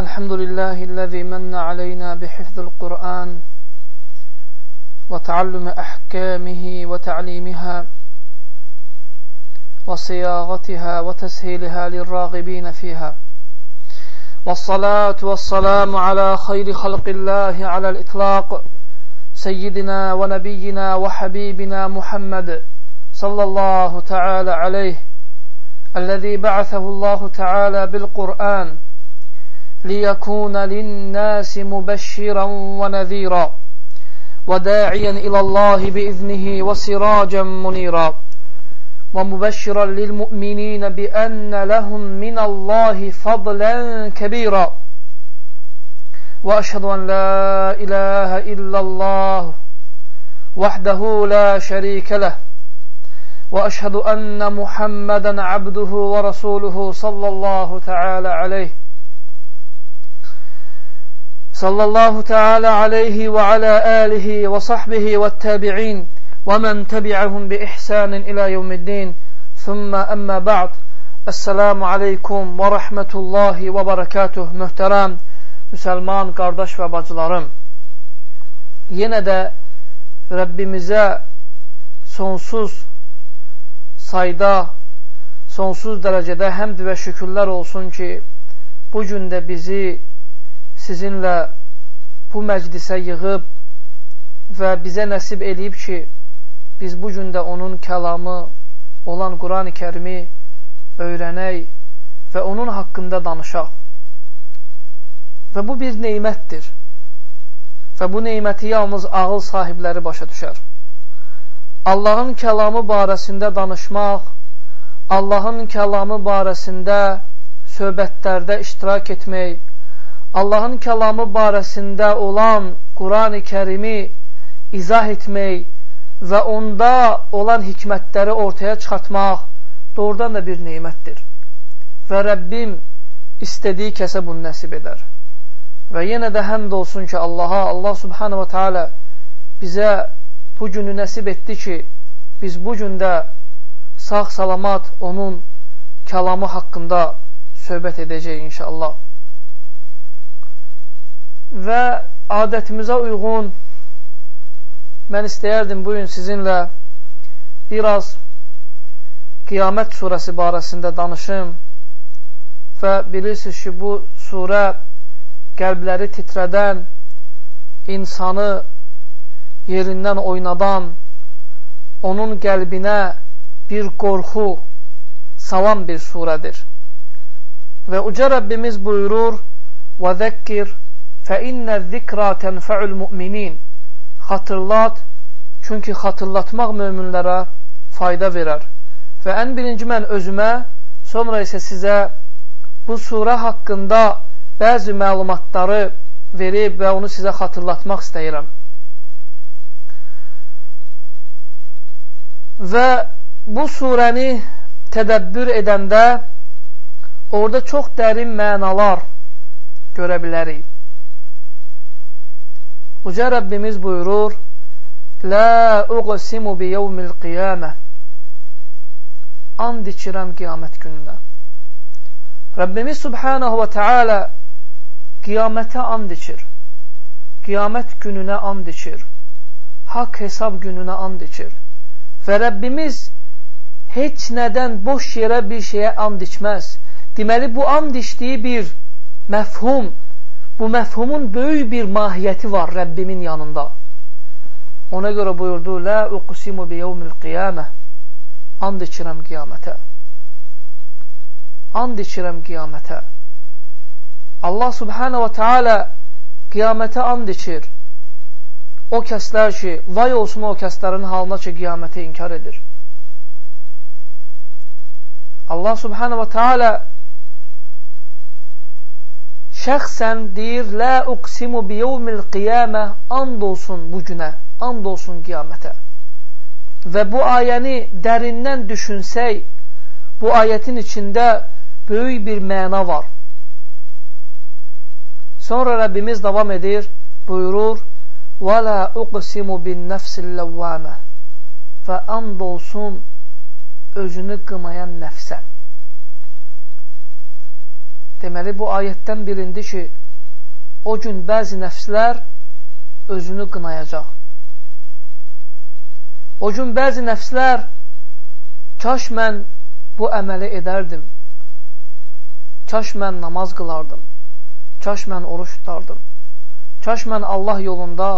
الحمد لله الذي من علينا بحفظ القرآن وتعلم أحكامه وتعليمها وصياغتها وتسهيلها للراغبين فيها. والصلاة والسلام على خير خلق الله على الإطلاق سيدنا ونبينا وحبيبنا محمد صلى الله تعالى عليه الذي بعثه الله تعالى بالقرآن ليكون للناس مبشرا ونذيرا وداعيا إلى الله بإذنه وسراجا منيرا ومبشرا للمؤمنين بأن لهم من الله فضلا كبيرا وأشهد أن لا إله إلا الله وحده لا شريك له وأشهد أن محمدا عبده ورسوله صلى الله تعالى عليه صلى الله تعالى عليه وعلى آله وصحبه والتابعين ومن تبعهم بإحسان إلى يوم الدين ثم أما بعد Əssalamu aleykum və rəhmətullahi və barakatuh Möhtərəm müsəlman qardaş və bacılarım Yenə də Rəbbimizə sonsuz sayda, sonsuz dərəcədə həmd və şükürlər olsun ki, bu gün də bizi sizinlə bu məclisə yığıb və bizə nəsib eləyib ki, biz bu gün də onun kəlamı olan Quran-ı kərimi öyrənək və onun haqqında danışaq. Və bu bir neymətdir. Və bu neyməti yalnız ağıl sahibləri başa düşər. Allahın kəlamı barəsində danışmaq, Allahın kəlamı barəsində söhbətlərdə iştirak etmək, Allahın kəlamı barəsində olan Quran-ı kərimi izah etmək və onda olan hikmətləri ortaya çıxartmaq doğrudan da bir neymətdir. Və Rəbbim istədiyi kəsə bunu nəsib edər. Və yenə də həmd olsun ki, Allaha, Allah subhanə və teala bizə bu günü nəsib etdi ki, biz bu gündə sağ-salamat onun kəlamı haqqında söhbət edəcəyik inşallah və adətimizə uyğun mən istəyərdim bugün sizinlə biraz Qiyamət surəsi barəsində danışım və bilirsiniz ki, bu surə qəlbləri titrədən, insanı yerindən oynadan, onun qəlbinə bir qorxu salan bir surədir. Və Uca Rəbbimiz buyurur, وَذَكِّرْ Fə innə zikra tənfəul müminin. Xatırlat, çünki xatırlatmaq möminlərə fayda verər. Və ən birinci mən özümə, sonra isə sizə bu surə haqqında bəzi məlumatları verib və onu sizə xatırlatmaq istəyirəm. Və bu surəni tədəbbür edəndə orada çox dərin mənalar görə bilərik. Uca Rəbbimiz buyurur, Lə uqsimu bi yevmil qiyamə And içirəm qiyamət gününə. Rəbbimiz Subhanahu və Teala qiyamətə and içir. Qiyamət gününə and içir. Haqq hesab gününə and içir. Və Rəbbimiz heç nədən boş yerə bir şeyə and içməz. Deməli, bu and içdiyi bir məfhum, bu məfhumun böyük bir mahiyyəti var Rəbbimin yanında. Ona görə buyurdu, Lə uqsimu bi yevmil qiyamə And içirəm qiyamətə. And içirəm qiyamətə. Allah subhanə və teala qiyamətə and içir. O kəslər ki, vay olsun o kəslərin halına ki, qiyaməti inkar edir. Allah subhanə və teala şəxsən deyir, Lə uqsimu biyevmil qiyamə, and olsun bu günə, and olsun qiyamətə. Və bu ayəni dərindən düşünsək, bu ayətin içində böyük bir məna var. Sonra Rəbbimiz davam edir, buyurur, وَلَا أُقْسِمُ بِالنَّفْسِ اللَّوَّامَ Və and olsun özünü qımayan nəfsə. Deməli, bu ayətdən bilindi ki, o gün bəzi nəfslər özünü qınayacaq. O gün bəzi nəfslər, kaş mən bu əməli edərdim, kaş mən namaz qılardım, kaş mən oruç tutardım, kaş mən Allah yolunda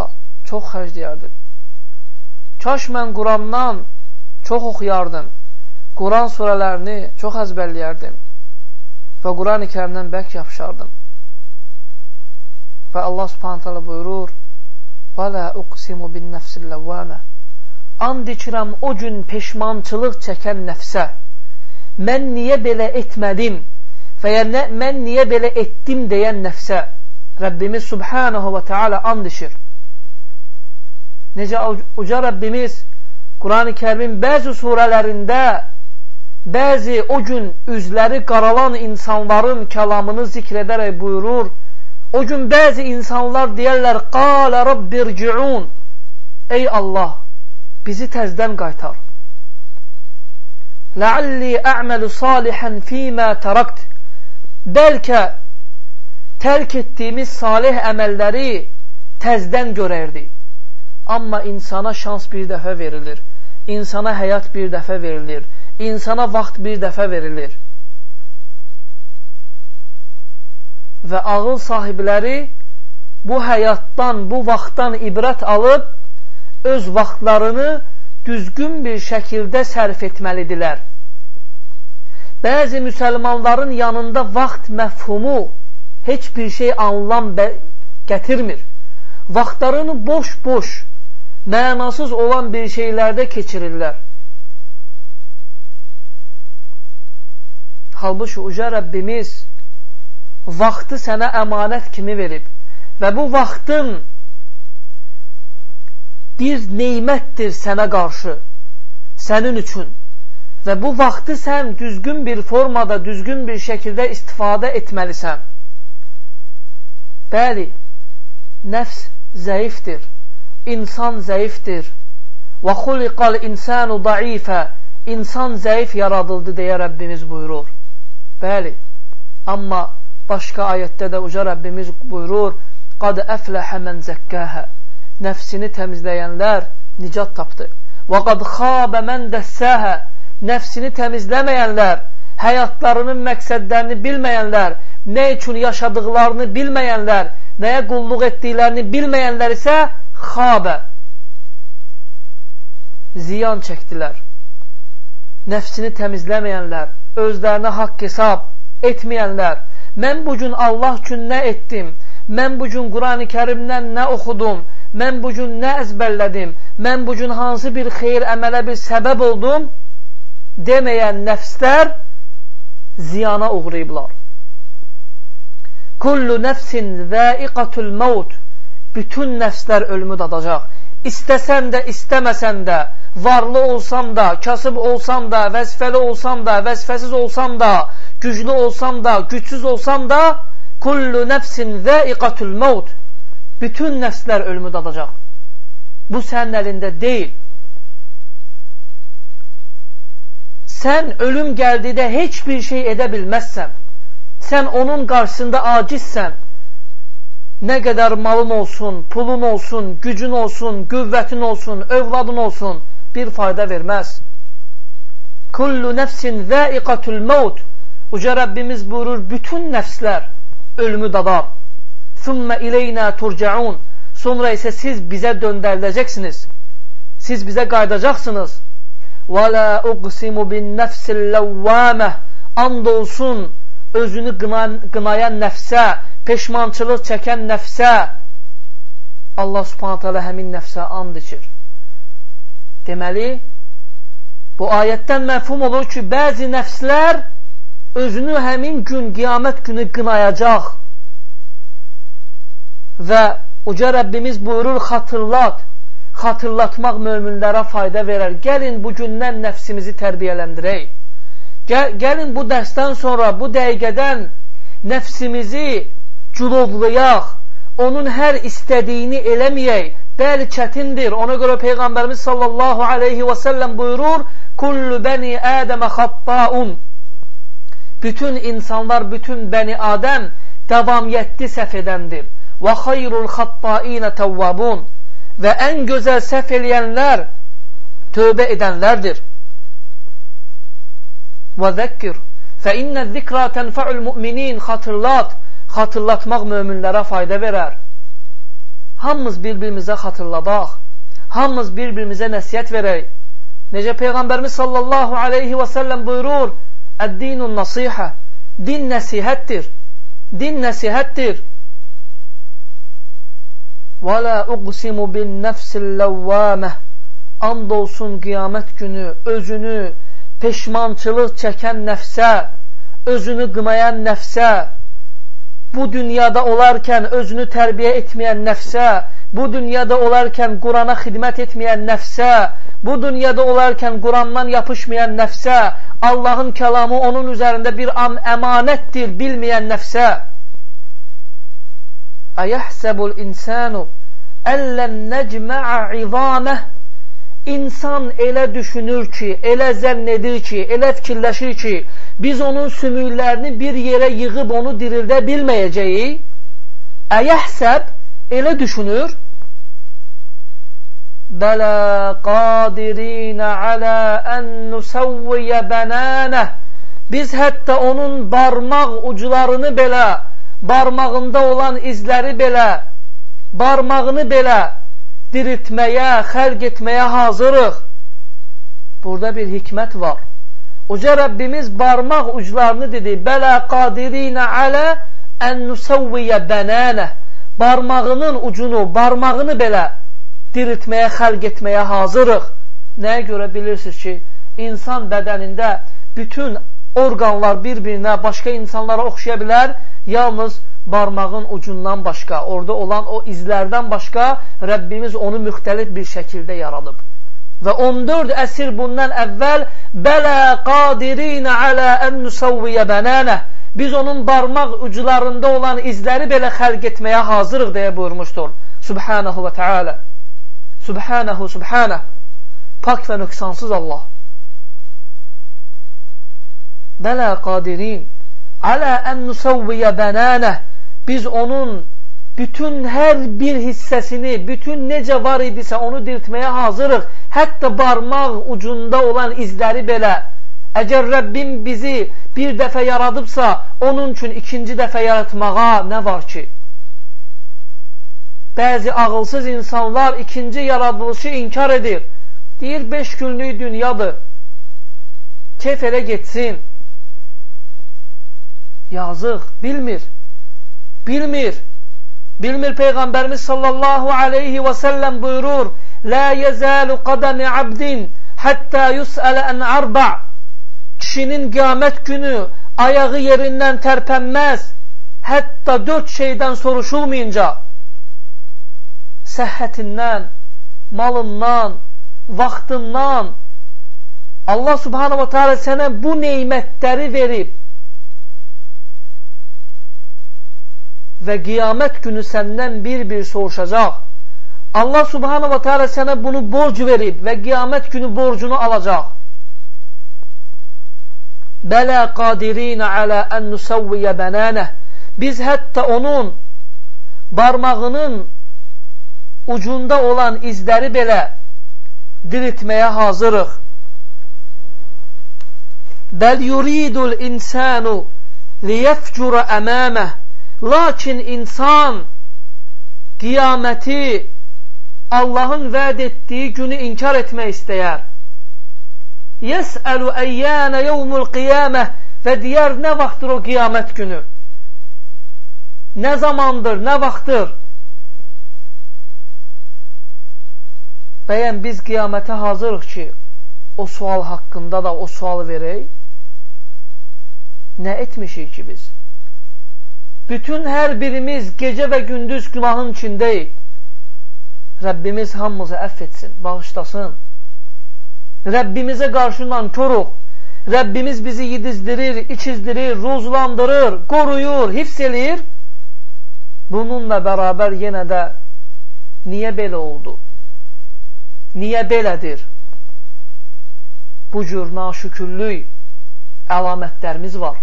çox xərcləyərdim, kaş mən Qurandan çox oxuyardım, Quran surələrini çox əzbərləyərdim və Quran-ı kərimdən bək yapışardım. Və Allah subhanət hələ buyurur, وَلَا اُقْسِمُ بِالنَّفْسِ اللَّوَّامَ And içirəm o gün peşmançılıq çəkən nəfsə. Mən niyə belə etmədim və ya nə, mən niyə belə etdim deyən nəfsə. Rəbbimiz Subhanahu və Teala and içir. Necə uca Rəbbimiz Quran-ı kərimin bəzi surələrində bəzi o gün üzləri qaralan insanların kəlamını zikr edərək buyurur, o gün bəzi insanlar deyərlər, qalə rabbirciun, ey Allah, bizi təzdən qaytar. Ləalli ə'məlu salihən fīmə tərakt, bəlkə tərk etdiyimiz salih əməlləri təzdən görərdi. Amma insana şans bir dəfə verilir, insana həyat bir dəfə verilir insana vaxt bir dəfə verilir. Və ağıl sahibləri bu həyatdan, bu vaxtdan ibrət alıb, öz vaxtlarını düzgün bir şəkildə sərf etməlidirlər. Bəzi müsəlmanların yanında vaxt məfhumu heç bir şey anlam gətirmir. Vaxtlarını boş-boş, mənasız olan bir şeylərdə keçirirlər. Halbuki uca Rəbbimiz vaxtı sənə əmanət kimi verib və bu vaxtın bir neymətdir sənə qarşı, sənin üçün və bu vaxtı sən düzgün bir formada, düzgün bir şəkildə istifadə etməlisən. Bəli, nəfs zəifdir, insan zəifdir. Və xuliqal insanu daifə, insan zəif yaradıldı deyə Rəbbimiz buyurur. Bəli, amma başqa ayətdə də uca Rəbbimiz buyurur, Qad əfləhə mən zəkkəhə Nəfsini təmizləyənlər nicat tapdı. Və qad xabə mən dəssəhə Nəfsini təmizləməyənlər, həyatlarının məqsədlərini bilməyənlər, nə üçün yaşadıqlarını bilməyənlər, nəyə qulluq etdiklərini bilməyənlər isə xabə ziyan çəkdilər. Nəfsini təmizləməyənlər, özlərinə haqq hesab etməyənlər, mən bu gün Allah üçün nə etdim, mən bu gün Quran-ı kərimdən nə oxudum, mən bu gün nə əzbərlədim, mən bu gün hansı bir xeyir əmələ bir səbəb oldum, deməyən nəfslər ziyana uğrayıblar. Kullu nəfsin zəiqatul mevt Bütün nəfslər ölümü dadacaq. İstəsən də, istəməsən də, varlı olsam da, kasıb olsam da, vəzifəli olsam da, vəzifəsiz olsam da, güclü olsam da, gücsüz olsam da, kullu nəfsin zəiqatul mevt bütün nəfslər ölümü dadacaq. Bu sənin əlində deyil. Sən ölüm gəldikdə heç bir şey edə bilməzsən. Sən onun qarşısında acizsən. Nə qədər malın olsun, pulun olsun, gücün olsun, qüvvətin olsun, övladın olsun, bir fayda verməz. Kullu nəfsin zəiqatul mevt Uca Rəbbimiz buyurur, bütün nəfslər ölümü dadar. Sümmə ileynə turcaun Sonra isə siz bizə döndəriləcəksiniz. Siz bizə qaydacaqsınız. Və lə uqsimu bin nəfsil ləvvəmə And olsun özünü qınayan nəfsə, peşmançılıq çəkən nəfsə Allah subhanət hələ həmin nəfsə and içir. Deməli, bu ayətdən məfhum olur ki, bəzi nəfslər özünü həmin gün, qiyamət günü qınayacaq və uca Rəbbimiz buyurur, xatırlat, xatırlatmaq möminlərə fayda verər. Gəlin bu gündən nəfsimizi tərbiyələndirək. Gəl, gəlin bu dərsdən sonra, bu dəqiqədən nəfsimizi culovlayaq, onun hər istədiyini eləməyək, Bəli, çətindir. Ona görə Peyğəmbərimiz sallallahu aleyhi və səlləm buyurur, Kullu bəni Ədəmə xattaun. Bütün insanlar, bütün bəni Adəm davamiyyətli səhv edəndir. Və xayrul xattainə təvvabun və ən gözəl səhv eləyənlər tövbə edənlərdir. Və zəkkir fə innə zikra tənfəul müminin xatırlat, xatırlatmaq möminlərə fayda verər. Hamımız bir-birimizə xatırladaq, hamımız bir-birimizə nəsiyyət verək. Necə Peyğəmbərimiz sallallahu aleyhi və səlləm buyurur, Əd-dinun nasihə, din nəsihətdir, din nəsihətdir. Və lə uqsimu bin nəfsil ləvvəmə, and olsun qiyamət günü özünü peşmançılıq çəkən nəfsə, özünü qınayan nəfsə, bu dünyada olarkən özünü tərbiyə etməyən nəfsə, bu dünyada olarkən Qurana xidmət etməyən nəfsə, bu dünyada olarkən Qurandan yapışmayan nəfsə, Allahın kəlamı onun üzərində bir am əmanətdir bilməyən nəfsə. Əyəhsəbul insanu əllən nəcmə'a izameh İnsan elə düşünür ki, elə zənn edir ki, elə fikirləşir ki, biz onun sümüklərini bir yerə yığıb onu dirildə bilməyəcəyik. Əyəhsəb elə düşünür. Bələ qadirinə alə ən nusavviyə bənənə Biz hətta onun barmaq uclarını belə, barmağında olan izləri belə, barmağını belə diriltməyə, xəlq etməyə hazırıq. Burada bir hikmət var. Uca Rəbbimiz barmaq uclarını dedi, Bələ qadirinə alə ən nusavviyə bənənə. Barmağının ucunu, barmağını belə diriltməyə, xəlq etməyə hazırıq. Nəyə görə bilirsiniz ki, insan bədənində bütün orqanlar bir-birinə, başqa insanlara oxşaya bilər, yalnız barmağın ucundan başqa, orada olan o izlərdən başqa Rəbbimiz onu müxtəlif bir şəkildə yaradıb. Və 14 əsr bundan əvvəl Bələ qadirinə alə ən nusavviyə bənənə Biz onun barmaq ucularında olan izləri belə xəlq etməyə hazırıq deyə buyurmuşdur. Subhanahu və Teala. Subhanahu, Subhanah. Pak və nöqsansız Allah. Bələ qadirin alə ən nusavviyə bənənə biz onun bütün hər bir hissəsini, bütün necə var idisə onu diriltməyə hazırıq. Hətta barmaq ucunda olan izləri belə. Əgər Rəbbim bizi bir dəfə yaradıbsa, onun üçün ikinci dəfə yaratmağa nə var ki? Bəzi ağılsız insanlar ikinci yaradılışı inkar edir. Deyir, beş günlük dünyadır. Keyf elə getsin. Yazıq, bilmir bilmir. Bilmir Peyğəmbərimiz sallallahu aleyhi və səlləm buyurur, Lə yəzəlu qadəmi abdin həttə yusələ ən arba' Kişinin qiyamət günü ayağı yerindən tərpənməz, hətta dörd şeydən soruşulmayınca, səhhətindən, malından, vaxtından, Allah subhanahu wa ta'ala sənə bu neymətləri verib, və qiyamət günü səndən bir-bir soruşacaq. Allah subhanahu wa ta'ala sənə bunu borc verib və qiyamət günü borcunu alacaq. Bələ qadirinə alə ən nusavviyə bənənəh. Biz hətta onun barmağının ucunda olan izləri belə diriltməyə hazırıq. Bəl yuridul insanu liyəfcura əməməh Lakin insan qiyaməti Allahın vəd etdiyi günü inkar etmək istəyər. Yəsəlu əyyənə yevmul qiyamə və deyər, nə vaxtdır o qiyamət günü? Nə zamandır, nə vaxtdır? Bəyən biz qiyamətə hazırıq ki, o sual haqqında da o sual verək. Nə etmişik ki biz? Bütün hər birimiz gecə və gündüz günahın içindəyik. Rəbbimiz hamımızı əff etsin, bağışlasın. Rəbbimizə qarşı nankoruq. Rəbbimiz bizi yedizdirir, içizdirir, ruzlandırır, qoruyur, hifz eləyir. Bununla bərabər yenə də niyə belə oldu? Niyə belədir? Bu cür naşükürlük əlamətlərimiz var.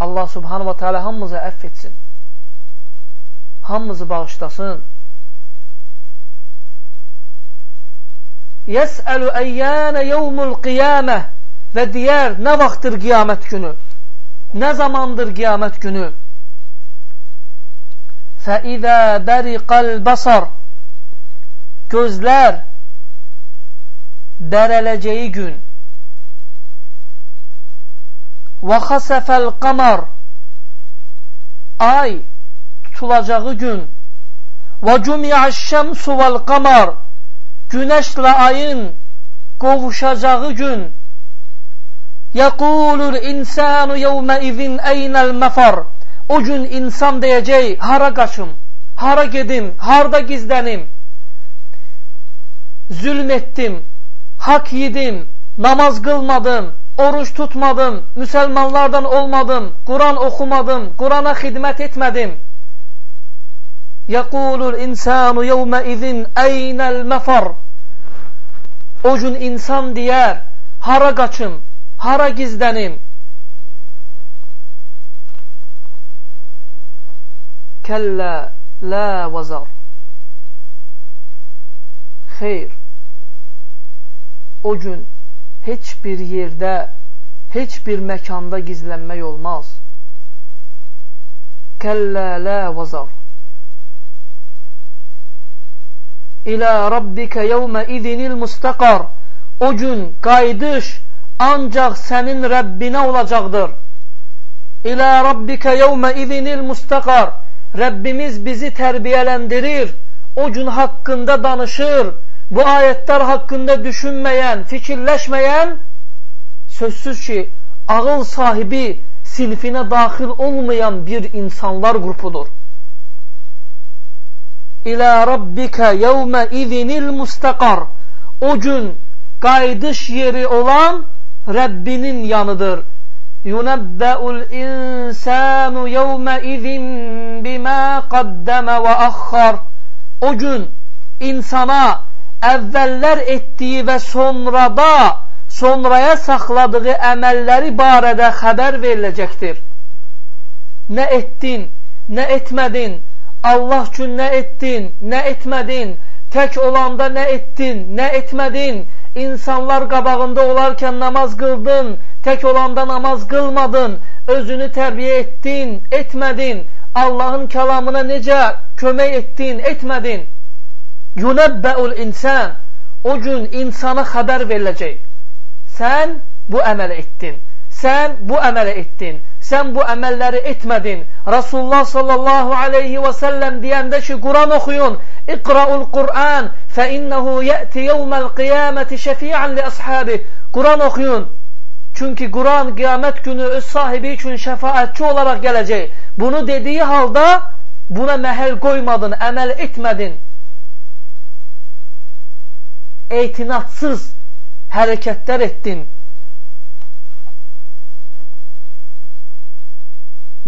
Allah subhanahu wa ta'ala hamımızı əff etsin. Hamımızı bağışlasın. Yəsəlu əyyənə yevmul qiyamə və deyər, nə vaxtdır qiyamət günü? Nə zamandır qiyamət günü? Fəizə bəriqəl basar Gözlər bərələcəyi gün və xəsəfəl qamar. Ay tutulacağı gün. Və cümiyyəş-şəmsu vəl qamar. Günəşlə ayın qovuşacağı gün. Yəqulul insanu yevmə izin eynəl məfar o gün insan deyəcək hara qaçım, hara gedim, harda gizlənim zülm hak yedim, namaz qılmadım, oruç tutmadım, müsəlmanlardan olmadım, Quran oxumadım, Qurana xidmət etmədim. Yəqulul insanu yevmə izin əynəl məfar O gün insan deyər, hara qaçım, hara gizlənim? Kəllə lə vəzar Xeyr, o gün heç bir yerdə, heç bir məkanda gizlənmək olmaz. Kəllə lə vəzar. İlə rabbikə yevmə idinil müstəqar. O gün qayıdış ancaq sənin Rəbbinə olacaqdır. İlə rabbikə yevmə idinil müstəqar. Rəbbimiz bizi tərbiyələndirir. O gün haqqında danışır bu ayətlər haqqında düşünməyən, fikirləşməyən sözsüz ki, ağıl sahibi sinfinə daxil olmayan bir insanlar qrupudur. İlə rabbikə yevmə izinil müstəqar O gün qayıdış yeri olan Rəbbinin yanıdır. Yunəbbəul insanu yevmə izin bimə qaddəmə və axxar O gün insana əvvəllər etdiyi və sonrada, sonraya saxladığı əməlləri barədə xəbər veriləcəkdir. Nə etdin, nə etmədin, Allah üçün nə etdin, nə etmədin, tək olanda nə etdin, nə etmədin, insanlar qabağında olarkən namaz qıldın, tək olanda namaz qılmadın, özünü tərbiyə etdin, etmədin, Allahın kəlamına necə kömək etdin, etmədin. Yunəbbəul insan o gün insana xəbər veriləcək. Sən bu əmələ etdin. Sən bu əmələ etdin. Sən bu əməlləri etmədin. Rasulullah sallallahu aleyhi və səlləm deyəndə ki, Quran oxuyun. İqraul Qur'an fə innəhu yəti yevməl qiyaməti şəfiən li əshabi. Quran oxuyun. Çünki Quran qiyamət günü öz sahibi üçün şəfaətçi olaraq gələcək. Bunu dediyi halda buna məhəl qoymadın, əməl etmədin eytinatsız hərəkətlər etdin.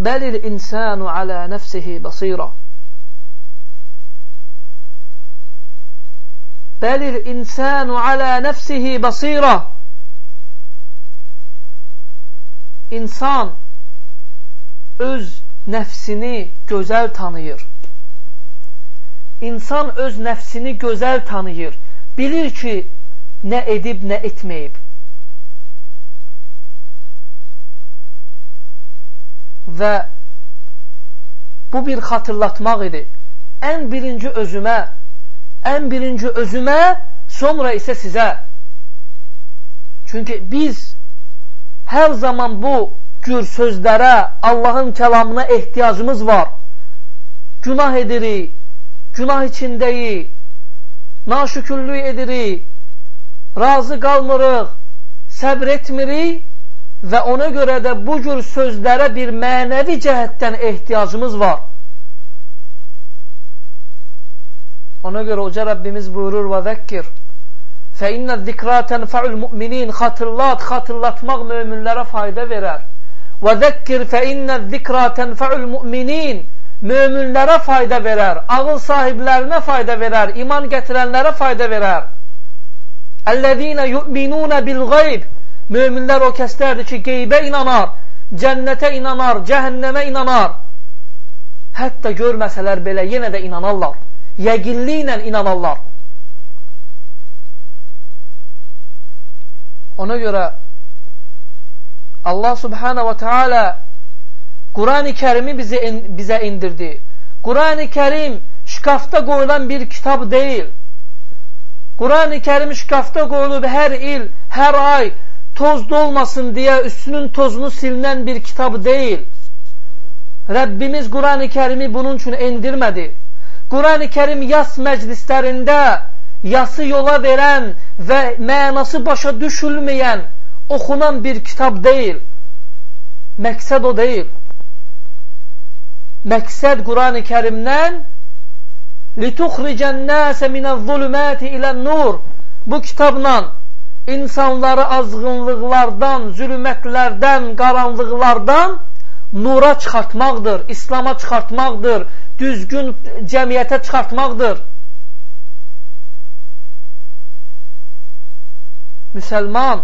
Bəlil insanu alə nəfsihi basira. Bəlil insanu alə nəfsihi basira. İnsan öz nəfsini gözəl tanıyır. İnsan öz nəfsini gözəl tanıyır bilir ki, nə edib, nə etməyib. Və bu bir xatırlatmaq idi. Ən birinci özümə, ən birinci özümə, sonra isə sizə. Çünki biz hər zaman bu cür sözlərə, Allahın kəlamına ehtiyacımız var. Günah edirik, günah içindəyik, naşükürlük edirik, razı qalmırıq, səbr etmirik və ona görə də bu cür sözlərə bir mənəvi cəhətdən ehtiyacımız var. Ona görə Uca Rəbbimiz buyurur və zəkkir فَإِنَّ الذِّكْرَى تَنْفَعُ الْمُؤْمِنِينَ Xatırlat, xatırlatmaq möminlərə fayda verər. وَذَكِّرْ فَإِنَّ الذِّكْرَى تَنْفَعُ الْمُؤْمِنِينَ möminlərə fayda verər, ağıl sahiblərinə fayda verər, iman gətirənlərə fayda verər. Əllezine yu'minuna bil gayb. Möminlər o kəslərdir ki, qeybə inanar. cənnətə inanar, cəhənnəmə inanar. Hətta görməsələr belə yenə də inanarlar. Yəqinliklə inanarlar. Ona görə Allah subhanahu wa ta'ala Qurani Kərimi bizə, bizə indirdi. Qurani Kərim şkafda qoyulan bir kitab deyil. Qurani Kərim şkafda qoyulub hər il, hər ay toz dolmasın deyə üstünün tozunu silinən bir kitab deyil. Rəbbimiz Qurani Kərimi bunun üçün endirmədi. Qurani Kərim yas məclislərində yası yola verən və mənası başa düşülməyən, oxunan bir kitab deyil. Məqsəd o deyil Məqsəd Qurani Kərimdən لِتُخْرِجَ النَّاسَ مِنَ الظُّلُمَاتِ إِلَى النُّورِ Bu kitabla insanları azğınlıqlardan, zülmətlərdən, qaranlıqlardan nura çıxartmaqdır, İslama çıxartmaqdır, düzgün cəmiyyətə çıxartmaqdır. Müsəlman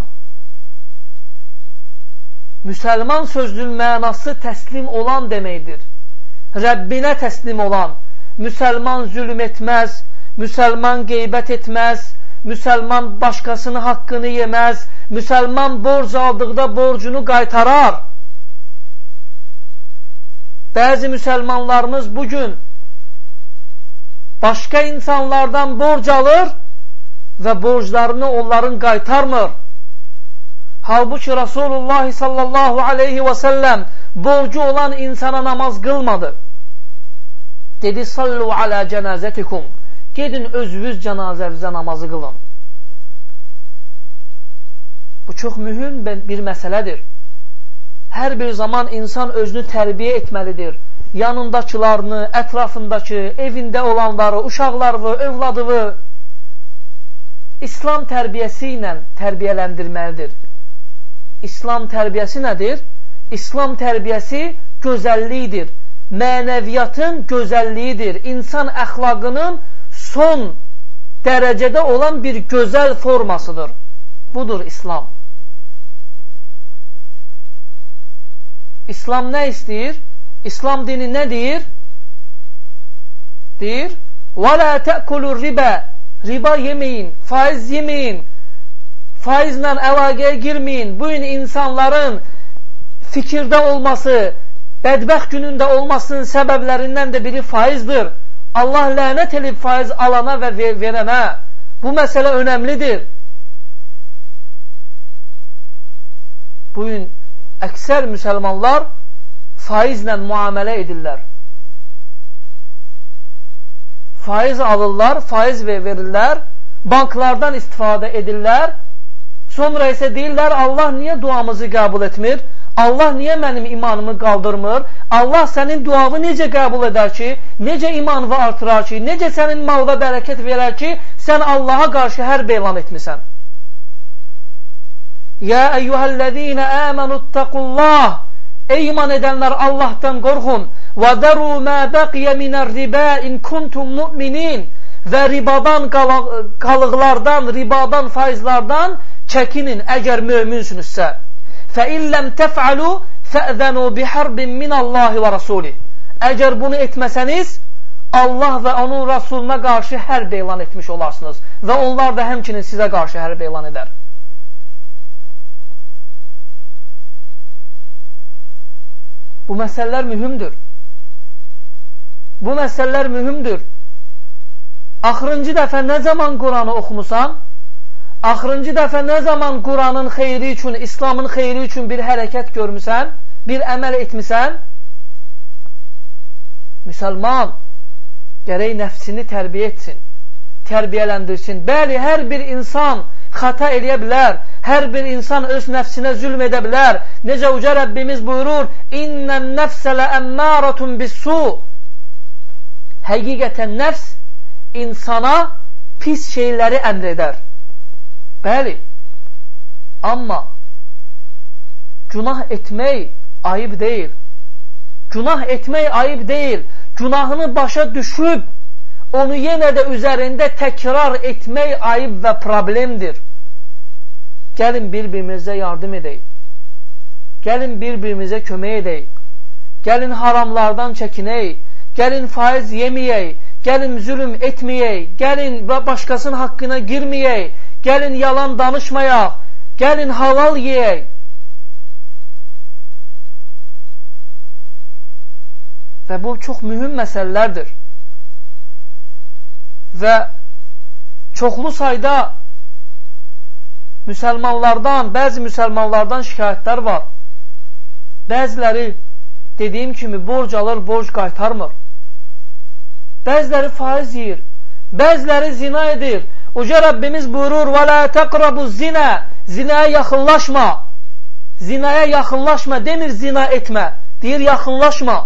Müsəlman sözünün mənası təslim olan deməkdir. Rəbbinə təslim olan. Müsəlman zülm etməz, müsəlman qeybət etməz, müsəlman başqasının haqqını yeməz, müsəlman borc aldıqda borcunu qaytarar. Bəzi müsəlmanlarımız bugün başqa insanlardan borc alır və borclarını onların qaytarmır. Halbuki Rasulullah sallallahu aleyhi və səlləm borcu olan insana namaz qılmadı. Dedi, sallu alə cənazətikum. Gedin özünüz cənazəvizə namazı qılın. Bu çox mühüm bir məsələdir. Hər bir zaman insan özünü tərbiyə etməlidir. Yanındakılarını, ətrafındakı, evində olanları, uşaqlarını, övladını İslam tərbiyəsi ilə tərbiyələndirməlidir. İslam tərbiyəsi nədir? İslam tərbiyəsi gözəllikdir. Mənəviyyatın gözəlliyidir. İnsan əxlaqının son dərəcədə olan bir gözəl formasıdır. Budur İslam. İslam nə istəyir? İslam dini nə deyir? Deyir, وَلَا تَأْكُلُوا ribə Riba yeməyin, faiz yeməyin, faizlə əlaqəyə girməyin. Bu gün insanların fikirdə olması, bədbəxt günündə olmasının səbəblərindən də biri faizdir. Allah lənət edib faiz alana və verənə. Bu məsələ önəmlidir. Bugün əksər müsəlmanlar faizlə müamilə edirlər. Faiz alırlar, faiz verirlər, banklardan istifadə edirlər, sonra isə deyirlər, Allah niyə duamızı qəbul etmir? Allah niyə mənim imanımı qaldırmır? Allah sənin duavı necə qəbul edər ki, necə imanını artırar ki, necə sənin malda bərəkət verər ki, sən Allaha qarşı hərb elan etmisən. Ya eyyuhəl-ləzīnə əmənuttəqullah Ey iman edənlər Allahdan qorxun və dəru mə bəqiyə minər-ribə in kuntum mu'minin və ribadan qalıqlardan, ribadan, faizlardan çəkinin əgər möminsünüzsə. فَاِنْ لَمْ تَفْعَلُوا فَأْذَنُوا بِحَرْبٍ مِنَ اللّٰهِ وَرَسُولِهِ Əgər bunu etməsəniz, Allah və onun Rasuluna qarşı hərb elan etmiş olarsınız və onlar da həmçinin sizə qarşı hərb elan edər. Bu məsələlər mühümdür. Bu məsələlər mühümdür. Axırıncı dəfə nə zaman Quranı oxumusan, Axırıncı dəfə nə zaman Quranın xeyri üçün, İslamın xeyri üçün bir hərəkət görmüsən, bir əməl etmisən? Müsəlman gərək nəfsini tərbiyə etsin, tərbiyələndirsin. Bəli, hər bir insan xata eləyə bilər, hər bir insan öz nəfsinə zülm edə bilər. Necə uca Rəbbimiz buyurur, İnnən nəfsələ əmmaratun bissu. Həqiqətən nəfs insana pis şeyləri əmr edər. Bəli, amma günah etmək ayıb deyil. Günah etmək ayıb deyil. Günahını başa düşüb, onu yenə də üzərində təkrar etmək ayıb və problemdir. Gəlin bir-birimizə yardım edək. Gəlin bir-birimizə kömək edək. Gəlin haramlardan çəkinək. Gəlin faiz yeməyək. Gəlin zülüm etməyək. Gəlin başqasının haqqına girməyək. Gəlin yalan danışmayaq. Gəlin halal yeyək. Və bu çox mühüm məsələlərdir. Və çoxlu sayda müsəlmanlardan, bəzi müsəlmanlardan şikayətlər var. Bəziləri dediyim kimi borc alır, borc qaytarmır. Bəziləri faiz yiyir, bəziləri zina edir. Uca Rəbbimiz buyurur, və lə təqrabu zinə, zinaya yaxınlaşma, zinaya yaxınlaşma, demir zina etmə, deyir yaxınlaşma.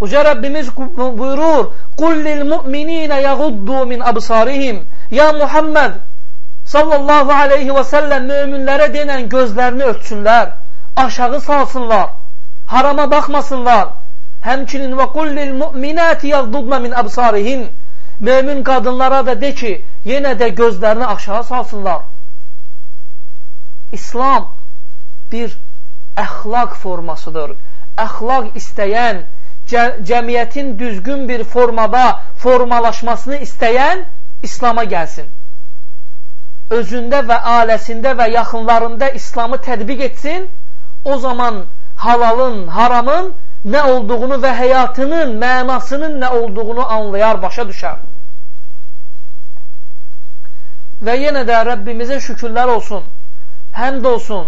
Uca Rəbbimiz buyurur, Qullil mu'mininə yəğuddu min absarihim. Ya Muhammed sallallahu aleyhi və səlləm möminlərə denən gözlərini örtsünlər, aşağı salsınlar, harama baxmasınlar. Həmçinin və qullil mu'minəti yəğdudna min əbsarihin. Mömin qadınlara da de ki, yenə də gözlərini aşağı salsınlar. İslam bir əxlaq formasıdır. Əxlaq istəyən, cə cəmiyyətin düzgün bir formada formalaşmasını istəyən İslama gəlsin. Özündə və ailəsində və yaxınlarında İslamı tədbiq etsin, o zaman halalın, haramın nə olduğunu və həyatının mənasının nə olduğunu anlayar, başa düşər. Və yenə də Rəbbimizə şükürlər olsun, həmd olsun.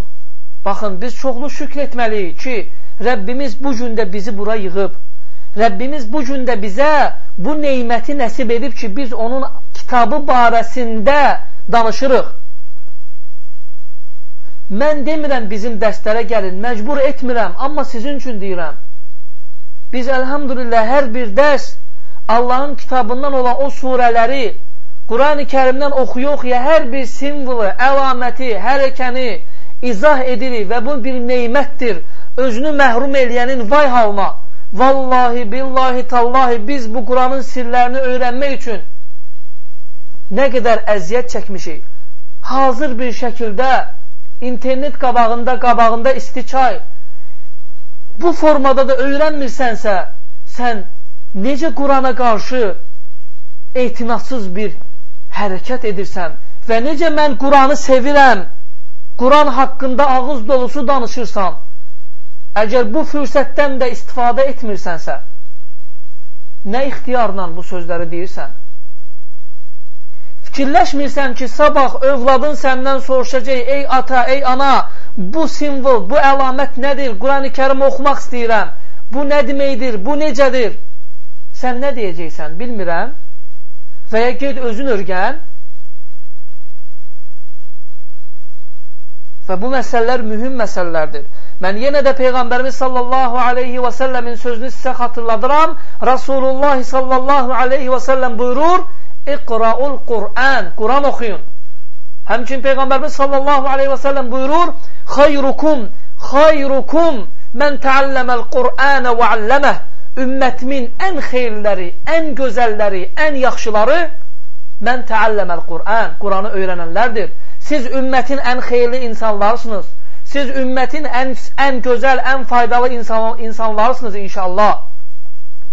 Baxın, biz çoxlu şükr etməliyik ki, Rəbbimiz bu gün də bizi bura yığıb. Rəbbimiz bu gün də bizə bu neyməti nəsib edib ki, biz onun kitabı barəsində danışırıq. Mən demirəm bizim dəstərə gəlin, məcbur etmirəm, amma sizin üçün deyirəm. Biz əlhamdülillah hər bir dərs Allahın kitabından olan o surələri Quran-ı kərimdən oxuya-oxuya hər bir simvolu, əlaməti, hərəkəni izah edirik və bu bir neymətdir. Özünü məhrum eləyənin vay halına. Vallahi, billahi, tallahi biz bu Quranın sirlərini öyrənmək üçün nə qədər əziyyət çəkmişik. Hazır bir şəkildə internet qabağında, qabağında isti çay, bu formada da öyrənmirsənsə, sən necə Qurana qarşı etinadsız bir hərəkət edirsən və necə mən Quranı sevirəm, Quran haqqında ağız dolusu danışırsan, əgər bu fürsətdən də istifadə etmirsənsə, nə ixtiyarla bu sözləri deyirsən? Fikirləşmirsən ki, sabah övladın səndən soruşacaq, ey ata, ey ana, bu simvol, bu əlamət nədir? Quran-ı kərim oxumaq istəyirəm. Bu nə deməkdir? Bu necədir? Sən nə deyəcəksən? Bilmirəm. Və ya ged özün örgən. Və bu məsələlər mühüm məsələlərdir. Mən yenə də Peyğəmbərimiz sallallahu aleyhi və səlləmin sözünü sizə xatırladıram. Rasulullah sallallahu aleyhi və səlləm buyurur, İqraul Qur'an, Quran oxuyun. Həmçin Peyğəmbərimiz sallallahu aleyhi və səlləm buyurur, Xayrukum, xayrukum mən təalləməl Qur'anə və alləməh. Ümmətimin ən xeyirləri, ən gözəlləri, ən yaxşıları mən təalləməl Qur'an, Quranı öyrənənlərdir. Siz ümmətin ən xeyirli insanlarsınız. Siz ümmətin ən, ən gözəl, ən faydalı insan, insanlarsınız inşallah.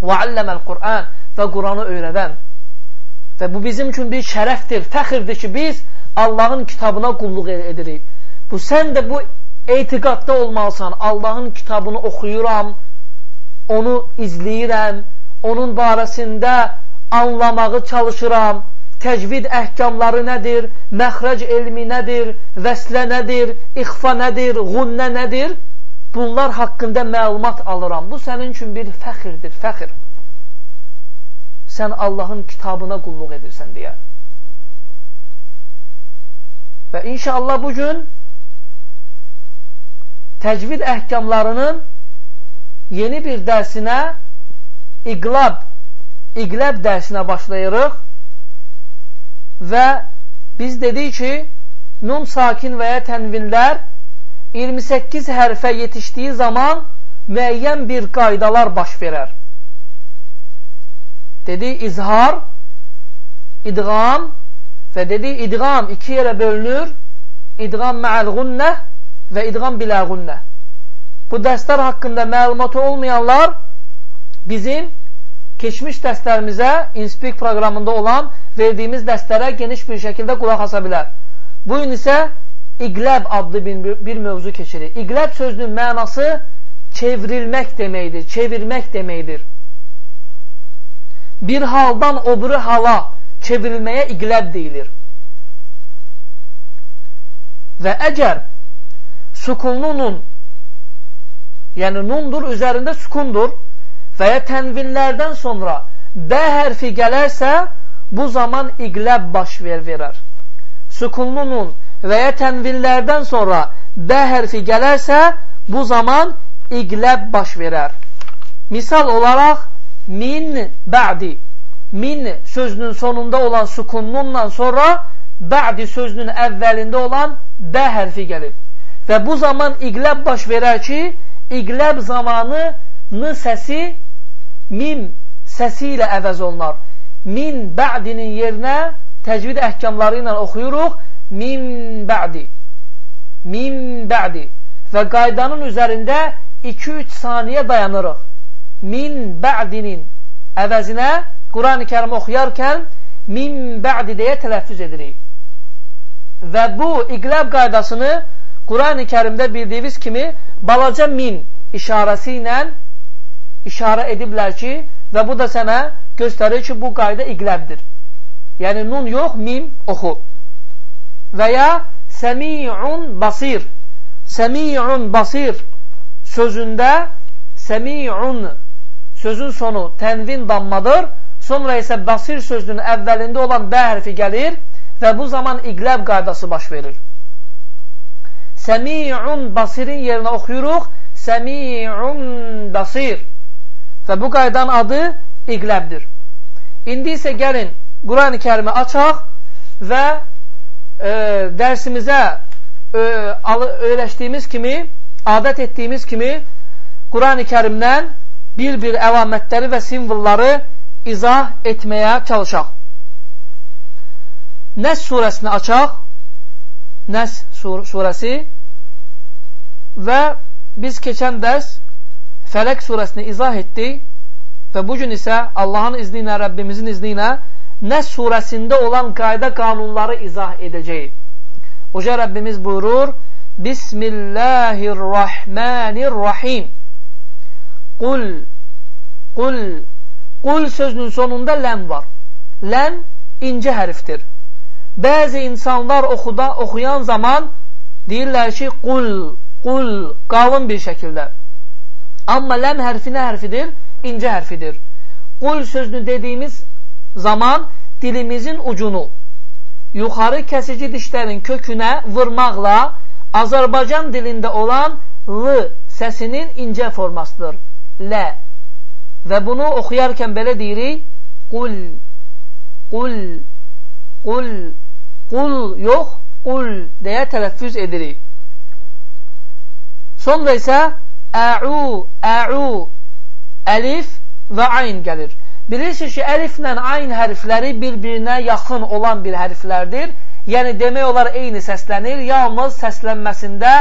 Və alləməl Qur'an və Quranı öyrədən. Və bu bizim üçün bir şərəfdir, fəxirdir ki, biz Allahın kitabına qulluq edirik. Bu, sən də bu etiqadda olmalısan. Allahın kitabını oxuyuram, onu izləyirəm, onun barəsində anlamağı çalışıram. Təcvid əhkamları nədir? Məxrəc elmi nədir? Vəslə nədir? İxfa nədir?Ğunnə nədir? Bunlar haqqında məlumat alıram. Bu sənin üçün bir fəxirdir, fəxir sən Allahın kitabına qulluq edirsən deyə. Və inşallah bugün təcvid əhkamlarının yeni bir dərsinə iqlab, iqləb dərsinə başlayırıq və biz dedik ki, nun sakin və ya tənvinlər 28 hərfə yetişdiyi zaman müəyyən bir qaydalar baş verər. Dedi izhar, idğam və dedi idğam iki yerə bölünür. İdğam mə'əl gunnə, və idğam biləğunnə. Bu dərslər haqqında məlumatı olmayanlar bizim keçmiş dərslərimizə, Inspik proqramında olan verdiyimiz dərslərə geniş bir şəkildə qulaq asa bilər. Bu gün isə İqləb adlı bir, bir mövzu keçirir. İqləb sözünün mənası çevrilmək deməkdir, çevirmək deməkdir. Bir haldan biri hala çevrilməyə iqləb deyilir. Və əgər sukunlu nun, yəni nundur, üzərində sukundur və ya sonra B hərfi gələrsə, bu zaman iqləb baş ver verər. Sukunlu nun və sonra B hərfi gələrsə, bu zaman iqləb baş verər. Misal olaraq, min bə'di, min sözünün sonunda olan sukunnunla sonra bə'di sözünün əvvəlində olan B hərfi gəlib. Və bu zaman iqləb baş verər ki, iqləb zamanı n səsi mim səsi ilə əvəz olunar. Min bə'dinin yerinə təcvid əhkamları ilə oxuyuruq min bə'di min bə'di və qaydanın üzərində 2-3 saniyə dayanırıq. Min bə'dinin əvəzinə Quran-ı kərim oxuyarkən min bə'di deyə tələffüz edirik. Və bu iqləb qaydasını Quran-ı kərimdə bildiyiniz kimi balaca min işarəsi ilə işarə ediblər ki, və bu da sənə göstərir ki, bu qayda iqləbdir. Yəni, nun yox, mim oxu və ya səmi'un basir səmi'un basir sözündə səmi'un sözün sonu tənvin dammadır sonra isə basir sözünün əvvəlində olan bə hərfi gəlir və bu zaman iqləb qaydası baş verir. Səmi'un basirin yerinə oxuyuruq. Səmi'un basir. Və bu qaydanın adı iqləbdir indi isə gəlin Quran-ı kərimi açaq və e, dərsimizə e, öyrəşdiyimiz kimi, adət etdiyimiz kimi Quran-ı kərimdən bir-bir əlamətləri və simvolları izah etməyə çalışaq. Nəs surəsini açaq, Nəs sur surəsi və biz keçən dərs Fələq surəsini izah etdik və bugün isə Allahın izni ilə, Rəbbimizin izni ilə Nəs surəsində olan qayda qanunları izah edəcəyik. Uca Rəbbimiz buyurur, Bismillahirrahmanirrahim. Qul, qul, qul sözünün sonunda ləm var. Ləm incə hərfdir. Bəzi insanlar oxuda, oxuyan zaman deyirlər ki, qul, qul, qalın bir şəkildə. Amma ləm hərfi nə hərfidir? İncə hərfidir. Qul sözünü dediyimiz zaman dilimizin ucunu yuxarı kəsici dişlərin kökünə vurmaqla Azərbaycan dilində olan L səsinin incə formasıdır. Lə. Və bunu oxuyarkən belə deyirik. Qul, qul, qul, qul yox, qul deyə tələffüz edirik. Sonra isə ə'u, ə'u, əlif və ayn gəlir. Bilirsiniz ki, əliflə ayn hərfləri bir-birinə yaxın olan bir hərflərdir. Yəni, demək olar, eyni səslənir. Yalnız səslənməsində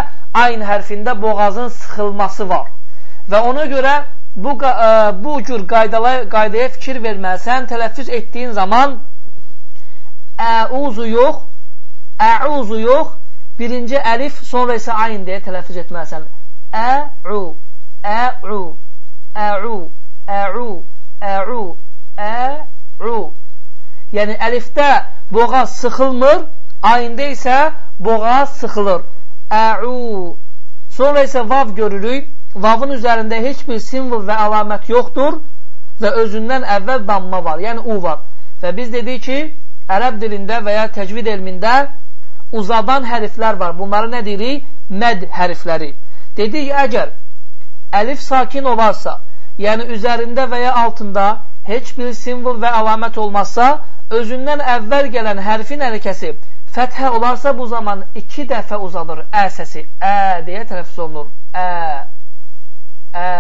ayn hərfində boğazın sıxılması var. Və ona görə bu, ə, e, bu cür qaydaya fikir verməlisən, tələffüz etdiyin zaman əuzu yox, əuzu yox, birinci əlif, sonra isə ayn deyə tələffüz etməlisən. Əu, əu, əu, əu, ə'u, ə'u. Yəni, əlifdə boğaz sıxılmır, ayında isə boğaz sıxılır. Ə'u. Sonra isə vav görürük. Vavın üzərində heç bir simvol və əlamət yoxdur və özündən əvvəl damma var, yəni u var. Və biz dedik ki, ərəb dilində və ya təcvid elmində uzadan hərflər var. Bunları nə deyirik? Məd hərfləri. Dedik, əgər əlif sakin olarsa, yəni üzərində və ya altında heç bir simvol və əlamət olmazsa, özündən əvvəl gələn hərfin hərəkəsi fəthə olarsa, bu zaman iki dəfə uzadır ə səsi. Ə deyə tələffüz olunur. Ə, ə.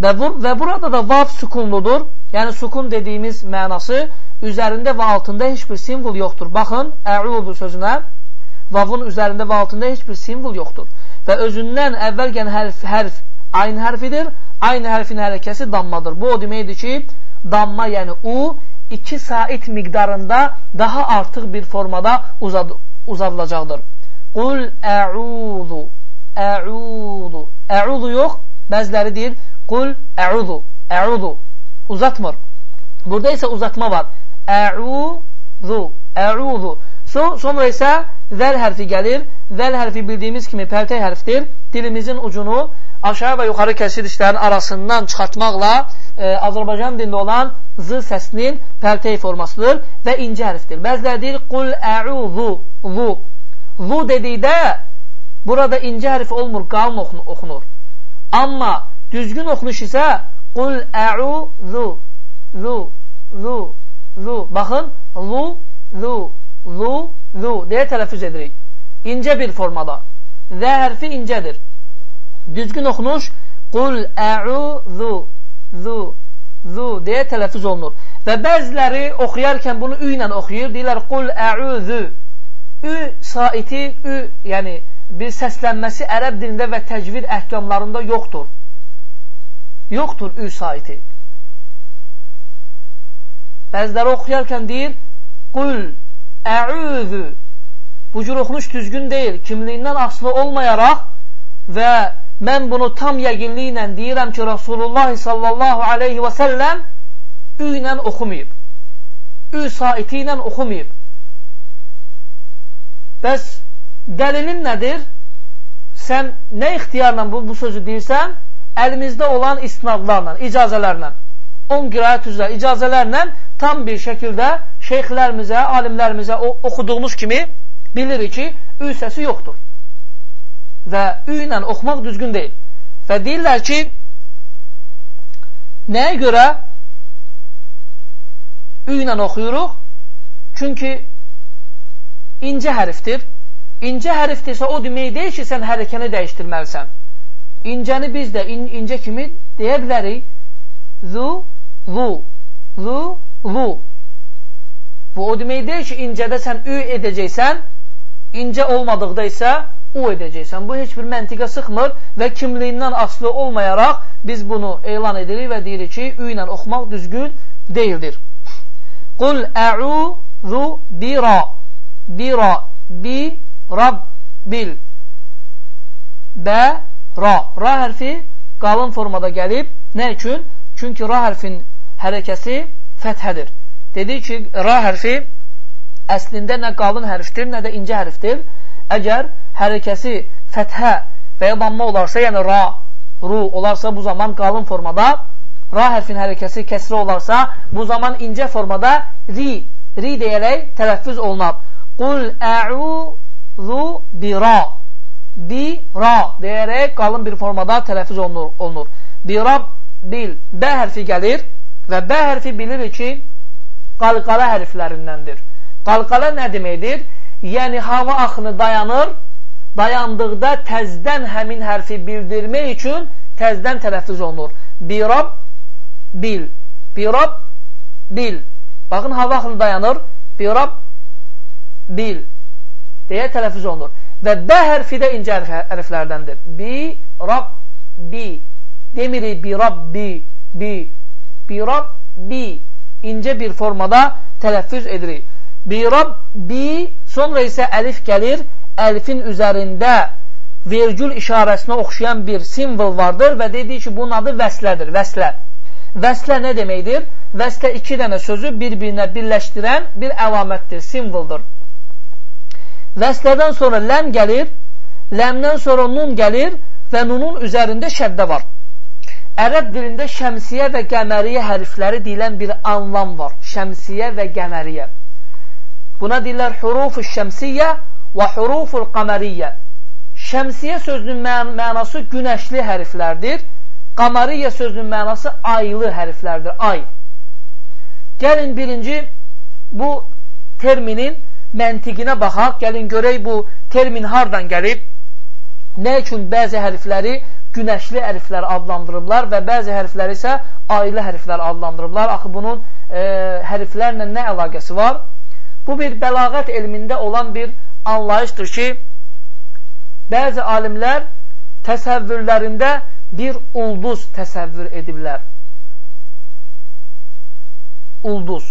Və, bur və burada da vav sukunludur. Yəni, sukun dediyimiz mənası üzərində və altında heç bir simvol yoxdur. Baxın, əudu sözünə vavun üzərində və altında heç bir simvol yoxdur. Və özündən əvvəl gələn hərf, hərf ayn hərfidir. Ayn hərfin hərəkəsi dammadır. Bu o deməkdir ki, damma yəni u 2 sait miqdarında daha artıq bir formada uzad uzadılacaqdır. Qul ə'udu Ə'udu Ə'udu yox, bəziləri deyir Qul ə'udu Ə'udu Uzatmır. Burada isə uzatma var. Ə'udu Ə'udu so, Sonra isə zəl hərfi gəlir. Zəl hərfi bildiyimiz kimi pərtək hərfdir. Dilimizin ucunu aşağı və yuxarı kəsir dişlərin arasından çıxartmaqla e, Azərbaycan dilində olan z səsinin pərtəy formasıdır və incə hərfdir. Bəziləri deyir, qul ə'udhu, zu. Zu dedikdə burada incə hərf olmur, qalın oxunur. Amma düzgün oxunuş isə qul ə'udhu, zu, zu, zu. Baxın, zu, zu, zu, zu deyə tələffüz edirik. İncə bir formada. Və hərfi incədir. Düzgün oxunuş Qul ə'udhu zu zu deyə tələffüz olunur. Və bəziləri oxuyarkən bunu ü ilə oxuyur. Deyirlər qul ə'udhu. Ü saiti, ü yəni bir səslənməsi ərəb dilində və təcvid əhkamlarında yoxdur. Yoxdur ü saiti. Bəziləri oxuyarkən deyir qul ə'udhu. Bu cür oxunuş düzgün deyil. Kimliyindən asılı olmayaraq və mən bunu tam yəqinliklə deyirəm ki, Rasulullah sallallahu aleyhi və səlləm ü ilə oxumayıb. Ü saiti ilə oxumayıb. Bəs dəlilin nədir? Sən nə ixtiyarla bu, bu sözü deyirsən? Əlimizdə olan istinadlarla, icazələrlə, 10 qirayət üzrə icazələrlə tam bir şəkildə şeyxlərimizə, alimlərimizə oxuduğumuz kimi bilirik ki, ü səsi yoxdur və ü ilə oxumaq düzgün deyil. Və deyirlər ki, nəyə görə ü ilə oxuyuruq? Çünki incə hərfdir. İncə hərfdirsə o demək deyil ki, sən hərəkəni dəyişdirməlisən. İncəni biz də in, incə kimi deyə bilərik. Zu, zu, zu, zu. Bu o demək deyil ki, incədə sən ü edəcəksən, incə olmadıqda isə o edəcəksən. Bu heç bir məntiqə sıxmır və kimliyindən aslı olmayaraq biz bunu elan edirik və deyirik ki, ü ilə oxumaq düzgün deyildir. Qul ə'udhu bira bira bi rabbil bə ra ra hərfi qalın formada gəlib. Nə üçün? Çünki ra hərfin hərəkəsi fəthədir. Dedik ki, ra hərfi əslində nə qalın hərfdir, nə də incə hərfdir. Əgər hərəkəsi fəthə və ya damma olarsa, yəni ra, ru olarsa, bu zaman qalın formada, ra hərfin hərəkəsi kəsri olarsa, bu zaman incə formada ri, ri deyərək tələffüz olunar. Qul ə'udhu bi ra, bi ra deyərək qalın bir formada tələffüz olunur. olunur. Bi rab, bil, bə hərfi gəlir və bə hərfi bilirik ki, qalqala hərflərindəndir. Qalqala nə deməkdir? Yəni, hava axını dayanır, dayandıqda təzdən həmin hərfi bildirmək üçün təzdən tələffüz olunur. Birab, bil. Birab, bil. Baxın, hava axını dayanır. Birab, bil. Deyə tələffüz olunur. Və bə hərfi də incə hərflərdəndir. Bi, rab, bi. Demirik bi, rab, bi, bi. Bi, rab, bi. İncə bir formada tələffüz edirik. Bi, rab, bi. Sonra isə əlif gəlir əlifin üzərində vergül işarəsinə oxşayan bir simvol vardır və dedik ki, bunun adı vəslədir, vəslə. Vəslə nə deməkdir? Vəslə iki dənə sözü bir-birinə birləşdirən bir əlamətdir, simvoldur. Vəslədən sonra ləm gəlir, ləmdən sonra nun gəlir və nunun üzərində şəddə var. Ərəb dilində şəmsiyə və qəməriyyə hərfləri deyilən bir anlam var. Şəmsiyə və qəməriyyə. Buna deyirlər hurufu şəmsiyyə və huruful qamariyyə. Şəmsiyə sözünün mən mənası günəşli hərflərdir. Qamariyyə sözünün mənası aylı hərflərdir, ay. Gəlin birinci bu terminin məntiqinə baxaq. Gəlin görək bu termin hardan gəlib. Nə üçün bəzi hərfləri günəşli hərflər adlandırıblar və bəzi hərfləri isə aylı hərflər adlandırıblar. Axı bunun e, hərflərlə nə əlaqəsi var? Bu bir bəlağət elmində olan bir anlayışdır ki, bəzi alimlər təsəvvürlərində bir ulduz təsəvvür ediblər. Ulduz.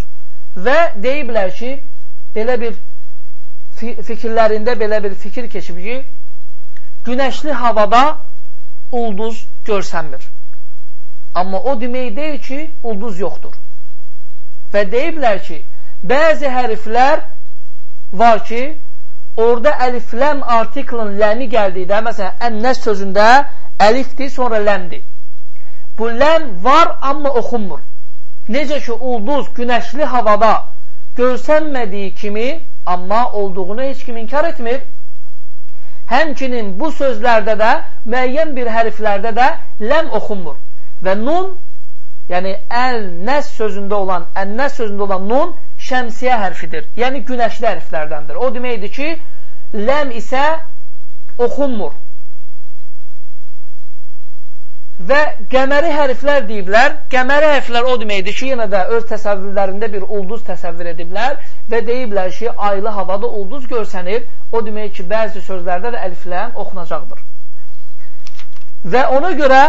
Və deyiblər ki, belə bir fikirlərində belə bir fikir keçib ki, günəşli havada ulduz görsənmir. Amma o demək deyil ki, ulduz yoxdur. Və deyiblər ki, bəzi hərflər var ki, orada əlifləm artiklın ləmi gəldikdə, məsələn, ənəs sözündə əlifdir, sonra ləmdir. Bu ləm var, amma oxunmur. Necə ki, ulduz günəşli havada görsənmədiyi kimi, amma olduğunu heç kim inkar etmir. Həmçinin bu sözlərdə də, müəyyən bir hərflərdə də ləm oxunmur. Və nun, yəni əl-nəs sözündə olan, ən-nəs sözündə olan nun şəmsiyə hərfidir. Yəni günəşli hərflərdəndir. O deməkdir ki, ləm isə oxunmur. Və qəməri hərflər deyiblər. Qəməri hərflər o deməkdir ki, yenə də öz təsəvvürlərində bir ulduz təsəvvür ediblər və deyiblər ki, aylı havada ulduz görsənir. O demək ki, bəzi sözlərdə də əlifləm oxunacaqdır. Və ona görə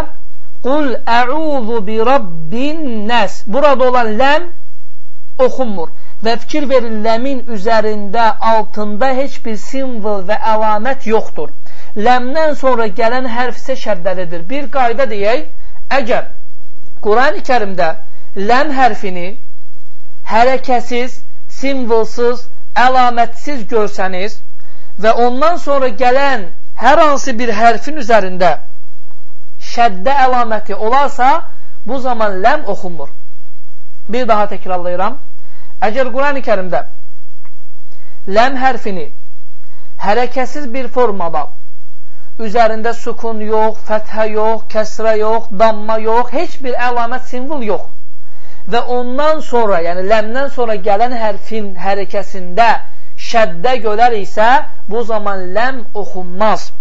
Qul əuzu bi rabbin nəs Burada olan ləm oxunmur. Və fikir verin, ləmin üzərində, altında heç bir simvol və əlamət yoxdur ləmdən sonra gələn hərf isə şəddəlidir. Bir qayda deyək, əgər Quran-ı kərimdə ləm hərfini hərəkəsiz, simvolsuz, əlamətsiz görsəniz və ondan sonra gələn hər hansı bir hərfin üzərində şəddə əlaməti olarsa, bu zaman ləm oxunmur. Bir daha təkrarlayıram. Əgər Quran-ı kərimdə ləm hərfini hərəkəsiz bir formada üzərində sukun yox, fəthə yox, kəsrə yox, damma yox, heç bir əlamət simvol yox. Və ondan sonra, yəni ləmdən sonra gələn hərfin hərəkəsində şəddə gölər isə, bu zaman ləm oxunmaz.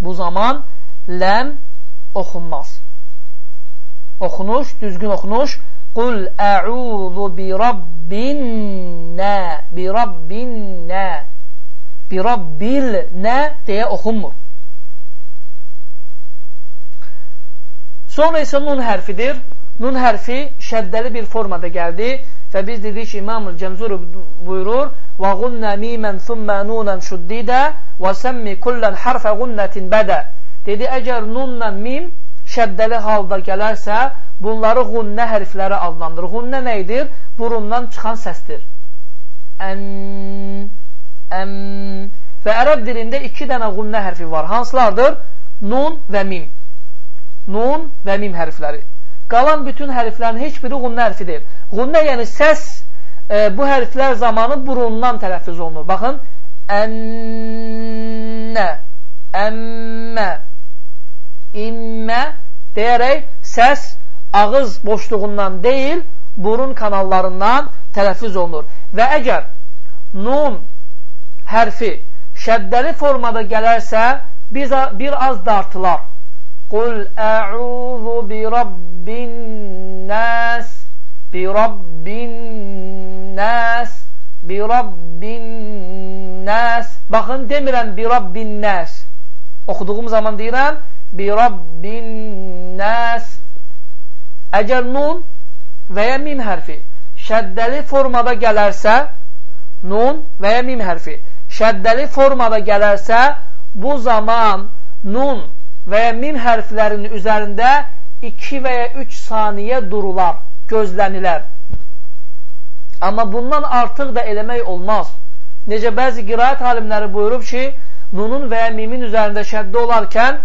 Bu zaman ləm oxunmaz. Oxunuş, düzgün oxunuş. Qul ə'udhu bi rabbin nə, bi rabbin nə bi rabbil nə deyə oxunmur. Sonra isə nun hərfidir. Nun hərfi şəddəli bir formada gəldi və biz dedik ki, İmam-ül Cəmzur buyurur mimən thumma nunan şuddidə və səmmi kullən harfə qunnətin bədə dedi, əgər nunla mim şəddəli halda gələrsə, bunları qunnə hərfləri adlandır. Qunnə nə edir? Burundan çıxan səsdir. Ən əm və ərəb dilində iki dənə qunnə hərfi var. Hansılardır? Nun və mim. Nun və mim hərfləri. Qalan bütün hərflərin heç biri qunnə hərfidir. Qunnə yəni səs e, bu hərflər zamanı burundan tələffüz olunur. Baxın, ənnə, əmmə, immə deyərək səs ağız boşluğundan deyil, burun kanallarından tələffüz olunur. Və əgər nun hərfi şəddəli formada gələrsə, biz, bir az dartılar. Qul ə'udhu bi rabbin nəs, bi rabbin nəs, bi rabbin nəs. Baxın, demirəm bi rabbin nəs. Oxuduğum zaman deyirəm, bi rabbin nəs. Əgər nun və ya mim hərfi şəddəli formada gələrsə, nun və ya mim hərfi şəddəli formada gələrsə, bu zaman nun və ya mim hərflərinin üzərində 2 və ya 3 saniyə durular, gözlənilər. Amma bundan artıq da eləmək olmaz. Necə bəzi qiraət alimləri buyurub ki, nunun və ya mimin üzərində şəddə olarkən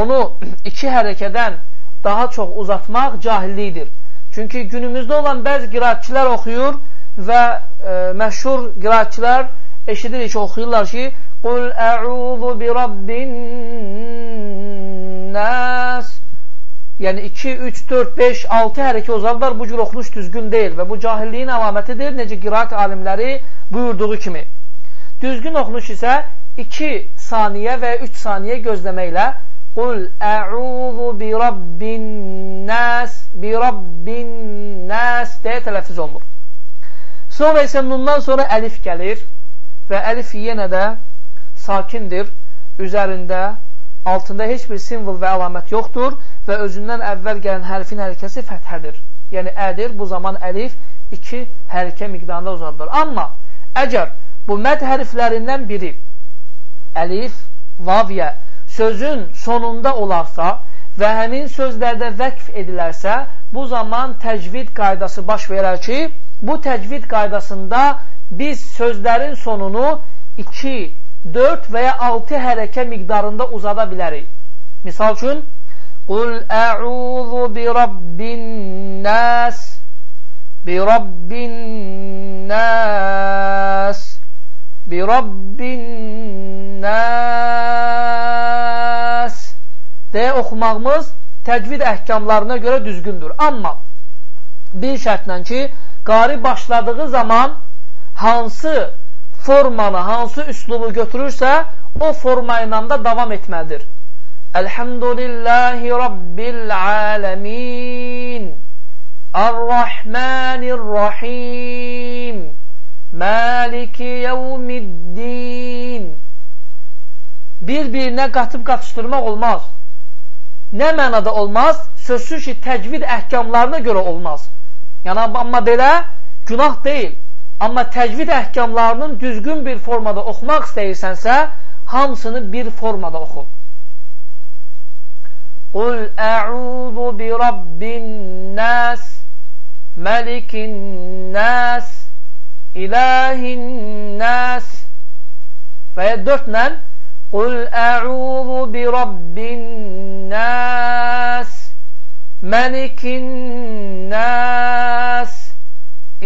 onu iki hərəkədən daha çox uzatmaq cahillikdir. Çünki günümüzdə olan bəzi qiraətçilər oxuyur və e, məşhur qiraətçilər eşidirik ki, oxuyurlar ki, Qul ə'udhu bi rabbin nəs Yəni 2, 3, 4, 5, 6 hərəkə uzarlar, bu cür oxunuş düzgün deyil və bu cahilliyin əlamətidir, necə qiraat alimləri buyurduğu kimi. Düzgün oxunuş isə 2 saniyə və 3 saniyə gözləməklə Qul ə'udhu bi rabbin nəs, bi rabbin nəs deyə tələffüz olunur. Sonra isə nundan sonra əlif gəlir və əlif yenə də sakindir, üzərində, altında heç bir simvol və əlamət yoxdur və özündən əvvəl gələn hərfin hərəkəsi fəthədir. Yəni, ədir, bu zaman əlif iki hərəkə miqdarında uzadılır. Amma əgər bu məd hərflərindən biri əlif, vavyə sözün sonunda olarsa və həmin sözlərdə vəqf edilərsə, bu zaman təcvid qaydası baş verər ki, bu təcvid qaydasında biz sözlərin sonunu 2, 4 və ya 6 hərəkə miqdarında uzada bilərik. Misal üçün, Qul ə'udhu bi rabbin nas bi rabbin nas bi rabbin nas deyə oxumağımız təcvid əhkamlarına görə düzgündür. Amma bir şərtlə ki, qari başladığı zaman hansı formanı, hansı üslubu götürürsə, o forma ilə də davam etməlidir. Elhamdülillahi Rabbil aləmin Ar-Rahmanir-Rahim Maliki yevmiddin Bir-birinə qatıb qatışdırmaq olmaz. Nə mənada olmaz? Sözsüz ki, təcvid əhkamlarına görə olmaz. Yəni, amma belə günah deyil. Amma təcvid əhkamlarının düzgün bir formada oxumaq istəyirsənsə, hamısını bir formada oxu. Qul ə'udhu bi rabbin nas, məlikin nas, ilahin nas və ya dörtlə Qul ə'udhu bi rabbin nas, məlikin nas,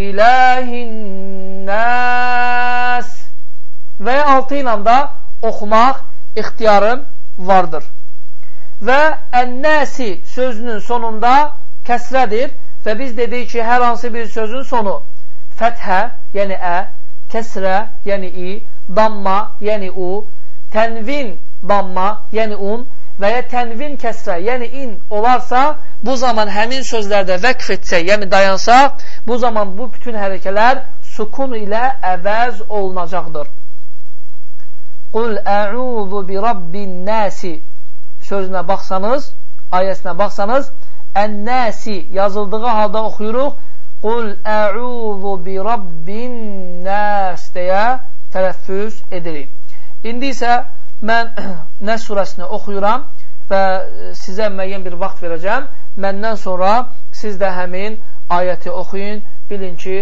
ilahin nas və altı ilə də oxumaq ixtiyarın vardır. Və ənnəsi sözünün sonunda kəsrədir və biz dedik ki, hər hansı bir sözün sonu fəthə, yəni ə, kəsrə, yəni i, damma, yəni u, tənvin, damma, yəni un və ya tənvin kəsrə, yəni in olarsa, bu zaman həmin sözlərdə vəqf etsə, yəni dayansa, bu zaman bu bütün hərəkələr sukun ilə əvəz olunacaqdır. Qul ə'udhu bi rabbin nəsi sözünə baxsanız, ayəsinə baxsanız, ən-nəsi yazıldığı halda oxuyuruq. Qul ə'udhu bi rabbin nəs deyə tələffüz edirik. İndi isə mən Nəs surəsini oxuyuram və sizə müəyyən bir vaxt verəcəm. Məndən sonra siz də həmin ayəti oxuyun. Bilin ki,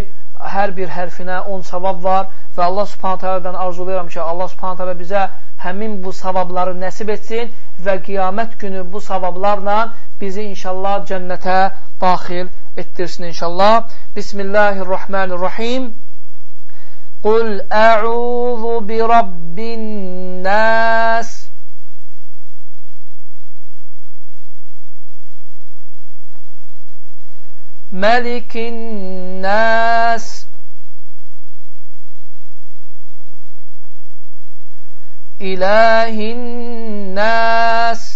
hər bir hərfinə 10 savab var və Allah subhanət hələdən arzulayıram ki, Allah subhanət hələ bizə həmin bu savabları nəsib etsin və qiyamət günü bu savablarla bizi inşallah cənnətə daxil etdirsin inşallah. Bismillahirrahmanirrahim. قل أعوذ برب الناس ملك الناس إله الناس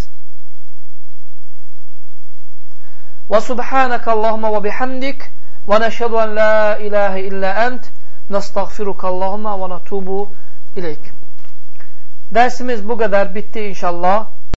وسبحانك اللهم وبحمدك ونشهد أن لا إله إلا أنت نستغفرك اللهم ونتوب إليك Dərsimiz bu qədər bitdi inşallah.